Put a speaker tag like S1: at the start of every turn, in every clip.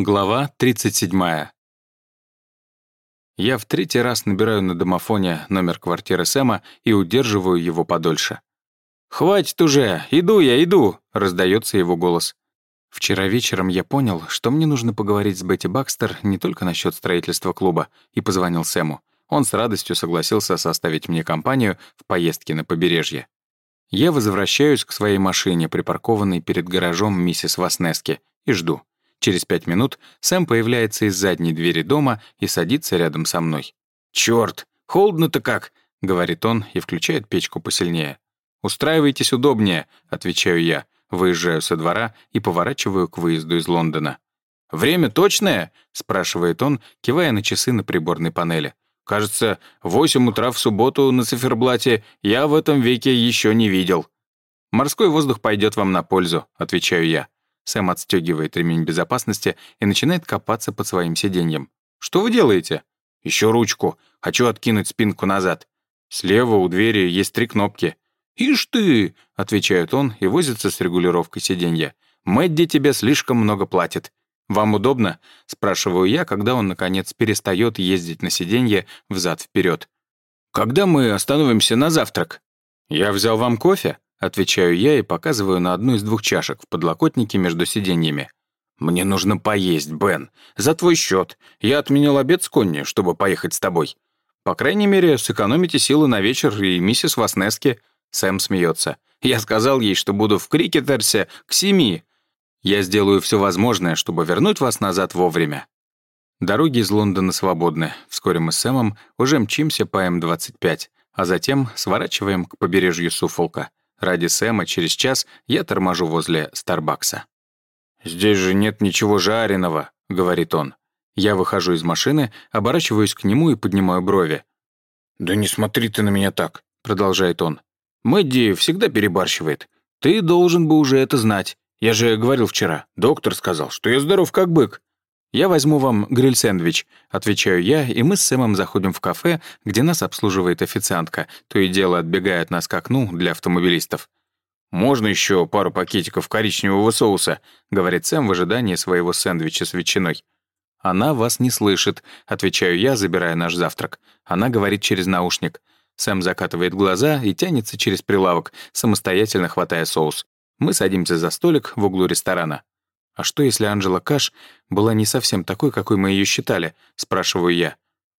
S1: Глава 37. Я в третий раз набираю на домофоне номер квартиры Сэма и удерживаю его подольше. «Хватит уже! Иду я, иду!» — раздается его голос. Вчера вечером я понял, что мне нужно поговорить с Бетти Бакстер не только насчет строительства клуба, и позвонил Сэму. Он с радостью согласился составить мне компанию в поездке на побережье. Я возвращаюсь к своей машине, припаркованной перед гаражом миссис Васнески, и жду. Через пять минут Сэм появляется из задней двери дома и садится рядом со мной. «Чёрт, холодно-то как!» — говорит он и включает печку посильнее. «Устраивайтесь удобнее», — отвечаю я, выезжаю со двора и поворачиваю к выезду из Лондона. «Время точное?» — спрашивает он, кивая на часы на приборной панели. «Кажется, восемь утра в субботу на циферблате я в этом веке еще не видел». «Морской воздух пойдет вам на пользу», — отвечаю я. Сэм отстегивает ремень безопасности и начинает копаться под своим сиденьем. «Что вы делаете?» «Еще ручку. Хочу откинуть спинку назад». «Слева у двери есть три кнопки». «Ишь ты!» — отвечает он и возится с регулировкой сиденья. «Мэдди тебе слишком много платит». «Вам удобно?» — спрашиваю я, когда он, наконец, перестает ездить на сиденье взад-вперед. «Когда мы остановимся на завтрак?» «Я взял вам кофе?» Отвечаю я и показываю на одну из двух чашек в подлокотнике между сиденьями. «Мне нужно поесть, Бен. За твой счет. Я отменил обед с Конни, чтобы поехать с тобой. По крайней мере, сэкономите силы на вечер и миссис Васнески». Сэм смеется. «Я сказал ей, что буду в Крикетерсе к семи. Я сделаю все возможное, чтобы вернуть вас назад вовремя». Дороги из Лондона свободны. Вскоре мы с Сэмом уже мчимся по М-25, а затем сворачиваем к побережью Суфолка. Ради Сэма через час я торможу возле Старбакса. «Здесь же нет ничего жареного», — говорит он. Я выхожу из машины, оборачиваюсь к нему и поднимаю брови. «Да не смотри ты на меня так», — продолжает он. «Мэдди всегда перебарщивает. Ты должен бы уже это знать. Я же говорил вчера, доктор сказал, что я здоров как бык. «Я возьму вам гриль-сэндвич», — отвечаю я, и мы с Сэмом заходим в кафе, где нас обслуживает официантка, то и дело отбегая от нас к окну для автомобилистов. «Можно еще пару пакетиков коричневого соуса», — говорит Сэм в ожидании своего сэндвича с ветчиной. «Она вас не слышит», — отвечаю я, забирая наш завтрак. Она говорит через наушник. Сэм закатывает глаза и тянется через прилавок, самостоятельно хватая соус. Мы садимся за столик в углу ресторана. «А что, если Анжела Каш была не совсем такой, какой мы ее считали?» — спрашиваю я.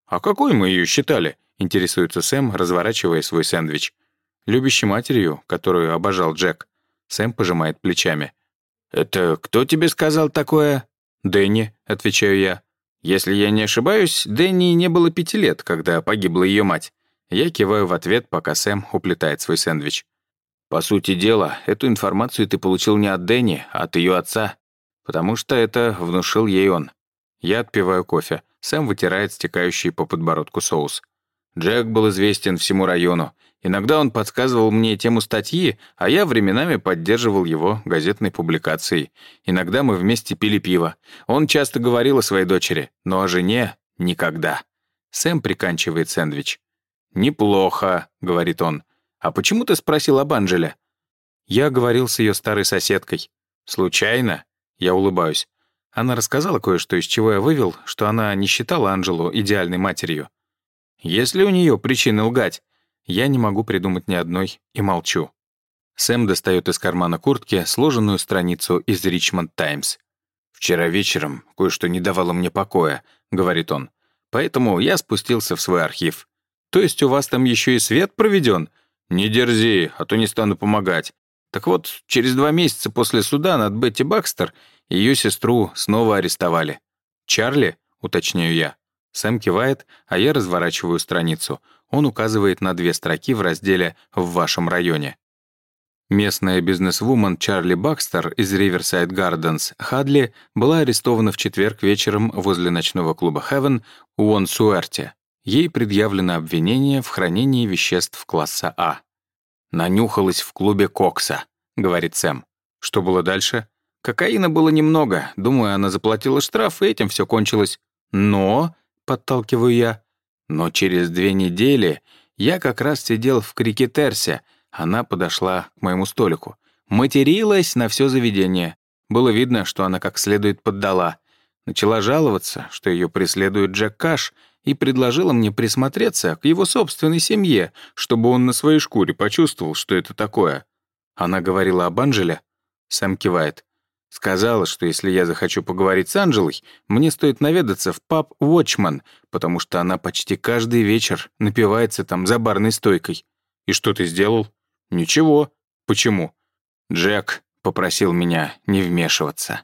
S1: «А какой мы ее считали?» — интересуется Сэм, разворачивая свой сэндвич. «Любящей матерью, которую обожал Джек». Сэм пожимает плечами. «Это кто тебе сказал такое?» «Дэнни», — отвечаю я. «Если я не ошибаюсь, Дэнни не было пяти лет, когда погибла ее мать». Я киваю в ответ, пока Сэм уплетает свой сэндвич. «По сути дела, эту информацию ты получил не от Дэнни, а от ее отца потому что это внушил ей он. Я отпиваю кофе. Сэм вытирает стекающий по подбородку соус. Джек был известен всему району. Иногда он подсказывал мне тему статьи, а я временами поддерживал его газетной публикацией. Иногда мы вместе пили пиво. Он часто говорил о своей дочери, но о жене — никогда. Сэм приканчивает сэндвич. «Неплохо», — говорит он. «А почему ты спросил об Анжеле?» Я говорил с ее старой соседкой. «Случайно?» Я улыбаюсь. Она рассказала кое-что, из чего я вывел, что она не считала Анжелу идеальной матерью. Есть ли у нее причины лгать? Я не могу придумать ни одной и молчу. Сэм достает из кармана куртки сложенную страницу из «Ричмонд Таймс». «Вчера вечером кое-что не давало мне покоя», — говорит он. «Поэтому я спустился в свой архив». «То есть у вас там еще и свет проведен?» «Не дерзи, а то не стану помогать. Так вот, через два месяца после суда над Бетти Бакстер ее сестру снова арестовали. «Чарли?» — уточняю я. Сэм кивает, а я разворачиваю страницу. Он указывает на две строки в разделе «В вашем районе». Местная бизнесвумен Чарли Бакстер из Riverside Gardens, Хадли, была арестована в четверг вечером возле ночного клуба Heaven у Уонсуэрте. Ей предъявлено обвинение в хранении веществ класса А. «Нанюхалась в клубе Кокса», — говорит Сэм. Что было дальше? Кокаина было немного. Думаю, она заплатила штраф, и этим все кончилось. Но, — подталкиваю я, но через две недели я как раз сидел в крикетерсе. Она подошла к моему столику. Материлась на все заведение. Было видно, что она как следует поддала. Начала жаловаться, что ее преследует Джек Каш, и предложила мне присмотреться к его собственной семье, чтобы он на своей шкуре почувствовал, что это такое. Она говорила об Анжеле? Сэм кивает. Сказала, что если я захочу поговорить с Анжелой, мне стоит наведаться в паб «Уотчман», потому что она почти каждый вечер напивается там за барной стойкой. И что ты сделал? Ничего. Почему? Джек попросил меня не вмешиваться.